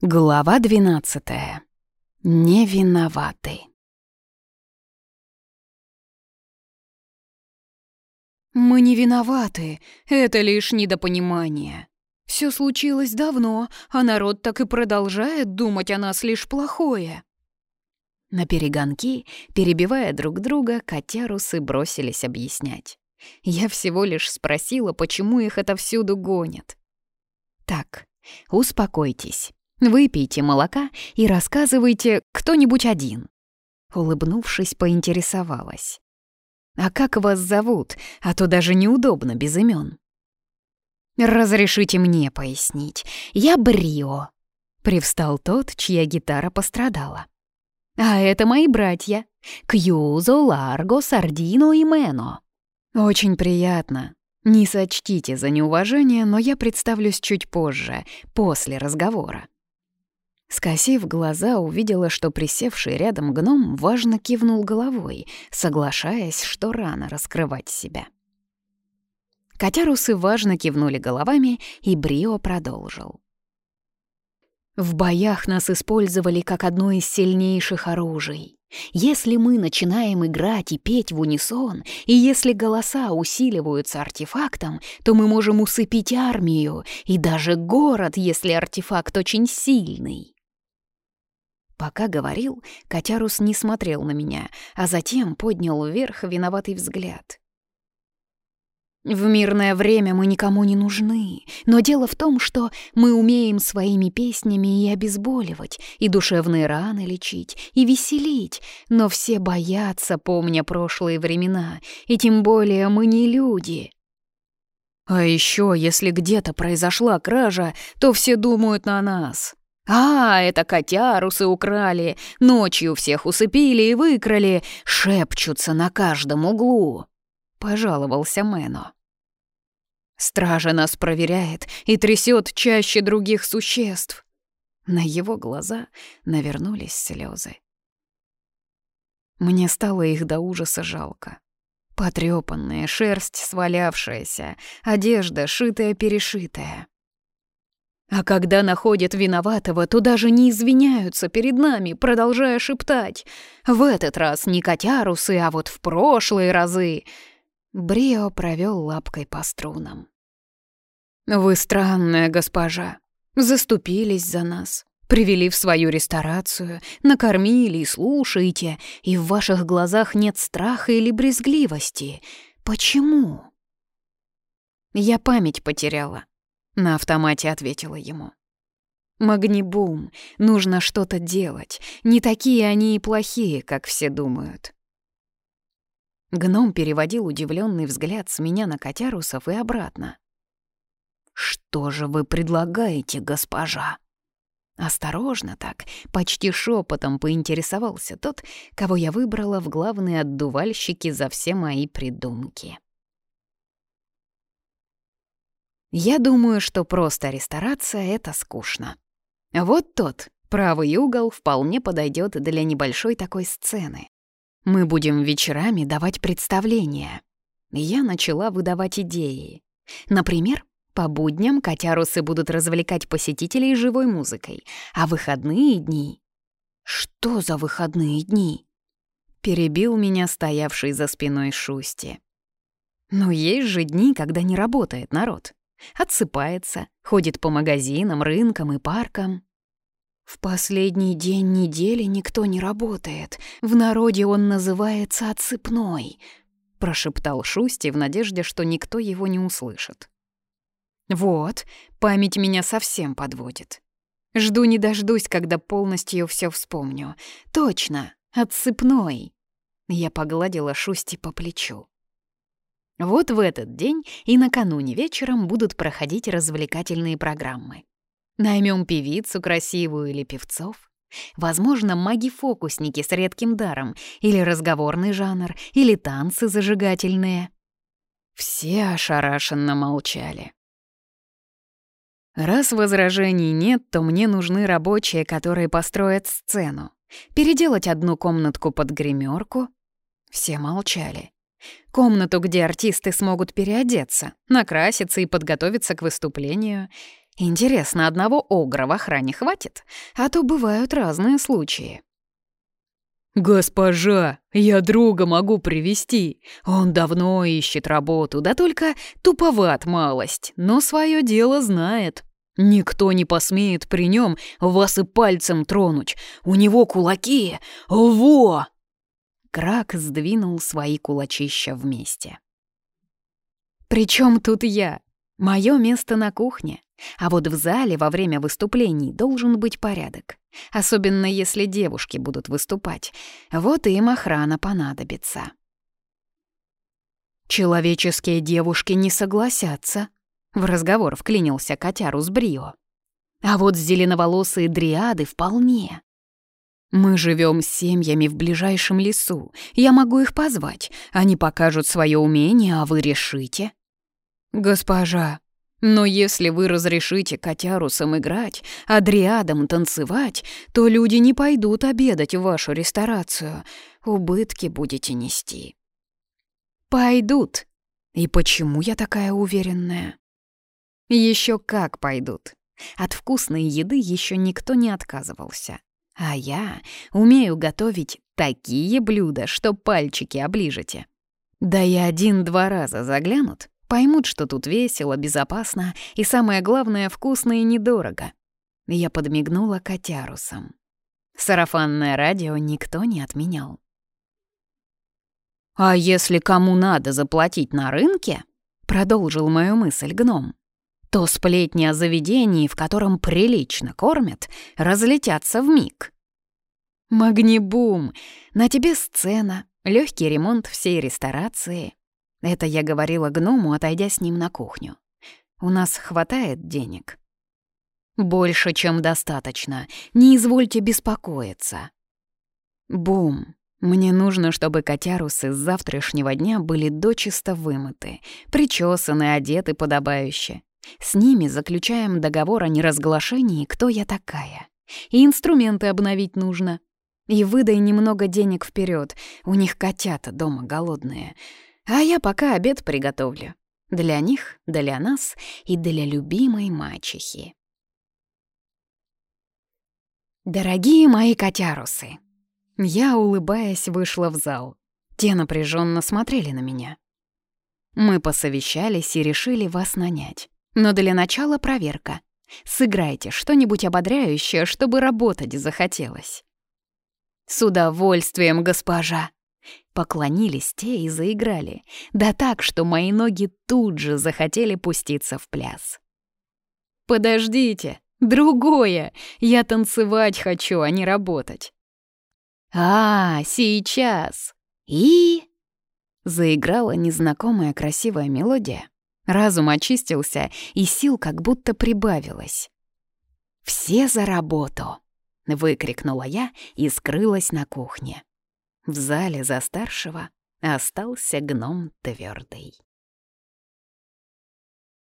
Глава двенадцатая. Не виноваты. «Мы не виноваты, это лишь недопонимание. Все случилось давно, а народ так и продолжает думать о нас лишь плохое». На перегонки, перебивая друг друга, котярусы бросились объяснять. Я всего лишь спросила, почему их это всюду гонят. «Так, успокойтесь. Выпейте молока и рассказывайте кто-нибудь один». Улыбнувшись, поинтересовалась. «А как вас зовут? А то даже неудобно без имен. «Разрешите мне пояснить. Я Брио», — привстал тот, чья гитара пострадала. «А это мои братья. Кьюзо, Ларго, Сардино и Мено». «Очень приятно. Не сочтите за неуважение, но я представлюсь чуть позже, после разговора». Скосив глаза, увидела, что присевший рядом гном важно кивнул головой, соглашаясь, что рано раскрывать себя. Котярусы важно кивнули головами, и Брио продолжил. В боях нас использовали как одно из сильнейших оружий. Если мы начинаем играть и петь в унисон, и если голоса усиливаются артефактом, то мы можем усыпить армию и даже город, если артефакт очень сильный. Пока говорил, Котярус не смотрел на меня, а затем поднял вверх виноватый взгляд. В мирное время мы никому не нужны, но дело в том, что мы умеем своими песнями и обезболивать, и душевные раны лечить, и веселить, но все боятся, помня прошлые времена, и тем более мы не люди. А еще, если где-то произошла кража, то все думают на нас, «А, это котярусы украли, ночью всех усыпили и выкрали, шепчутся на каждом углу», — пожаловался Мэно. «Стража нас проверяет и трясет чаще других существ». На его глаза навернулись слезы. Мне стало их до ужаса жалко. Потрёпанная, шерсть свалявшаяся, одежда шитая-перешитая. А когда находят виноватого, то даже не извиняются перед нами, продолжая шептать. В этот раз не котярусы, а вот в прошлые разы. Брио провел лапкой по струнам. «Вы странная госпожа. Заступились за нас, привели в свою ресторацию, накормили и слушаете, и в ваших глазах нет страха или брезгливости. Почему?» Я память потеряла. На автомате ответила ему. «Магнибум, нужно что-то делать. Не такие они и плохие, как все думают». Гном переводил удивленный взгляд с меня на котярусов и обратно. «Что же вы предлагаете, госпожа?» Осторожно так, почти шепотом поинтересовался тот, кого я выбрала в главные отдувальщики за все мои придумки. Я думаю, что просто ресторация — это скучно. Вот тот, правый угол, вполне подойдет для небольшой такой сцены. Мы будем вечерами давать представления. Я начала выдавать идеи. Например, по будням котярусы будут развлекать посетителей живой музыкой, а выходные дни... Что за выходные дни? Перебил меня стоявший за спиной Шусти. Но есть же дни, когда не работает народ. Отсыпается, ходит по магазинам, рынкам и паркам. В последний день недели никто не работает. В народе он называется отсыпной, прошептал Шусти в надежде, что никто его не услышит. Вот, память меня совсем подводит. Жду не дождусь, когда полностью все вспомню. Точно, отсыпной. Я погладила Шусти по плечу. Вот в этот день и накануне вечером будут проходить развлекательные программы. Наймем певицу красивую или певцов. Возможно, маги-фокусники с редким даром, или разговорный жанр, или танцы зажигательные. Все ошарашенно молчали. Раз возражений нет, то мне нужны рабочие, которые построят сцену. Переделать одну комнатку под гримерку. Все молчали. Комнату, где артисты смогут переодеться, накраситься и подготовиться к выступлению. Интересно, одного огра в охране хватит? А то бывают разные случаи. «Госпожа, я друга могу привести. Он давно ищет работу, да только туповат малость, но свое дело знает. Никто не посмеет при нем вас и пальцем тронуть. У него кулаки. Во!» Крак сдвинул свои кулачища вместе. «При чем тут я? Мое место на кухне. А вот в зале во время выступлений должен быть порядок. Особенно если девушки будут выступать. Вот им охрана понадобится. «Человеческие девушки не согласятся», — в разговор вклинился котяру с Брио. «А вот зеленоволосые дриады вполне. Мы живем с семьями в ближайшем лесу. Я могу их позвать. Они покажут свое умение, а вы решите». «Госпожа, но если вы разрешите котярусам играть, а дриадам танцевать, то люди не пойдут обедать в вашу ресторацию. Убытки будете нести. Пойдут. И почему я такая уверенная? Еще как пойдут. От вкусной еды еще никто не отказывался. А я умею готовить такие блюда, что пальчики оближете. Да и один-два раза заглянут, Поймут, что тут весело, безопасно и, самое главное, вкусно и недорого. Я подмигнула котярусом. Сарафанное радио никто не отменял. «А если кому надо заплатить на рынке?» — продолжил мою мысль гном. «То сплетни о заведении, в котором прилично кормят, разлетятся в миг. «Магнибум! На тебе сцена, легкий ремонт всей ресторации, это я говорила гному, отойдя с ним на кухню. У нас хватает денег. Больше, чем достаточно. Не извольте беспокоиться. Бум. Мне нужно, чтобы котярусы с завтрашнего дня были дочисто вымыты, причесаны, одеты подобающе. С ними заключаем договор о неразглашении, кто я такая. И инструменты обновить нужно. И выдай немного денег вперед. У них котята дома голодные. А я пока обед приготовлю. Для них, для нас и для любимой мачехи. Дорогие мои котярусы, я, улыбаясь, вышла в зал. Те напряженно смотрели на меня. Мы посовещались и решили вас нанять. Но для начала проверка. Сыграйте что-нибудь ободряющее, чтобы работать захотелось. «С удовольствием, госпожа!» Поклонились те и заиграли, да так, что мои ноги тут же захотели пуститься в пляс. «Подождите, другое! Я танцевать хочу, а не работать!» «А, сейчас!» И... Заиграла незнакомая красивая мелодия. Разум очистился, и сил как будто прибавилось. «Все за работу!» — выкрикнула я и скрылась на кухне. В зале за старшего остался гном твердый.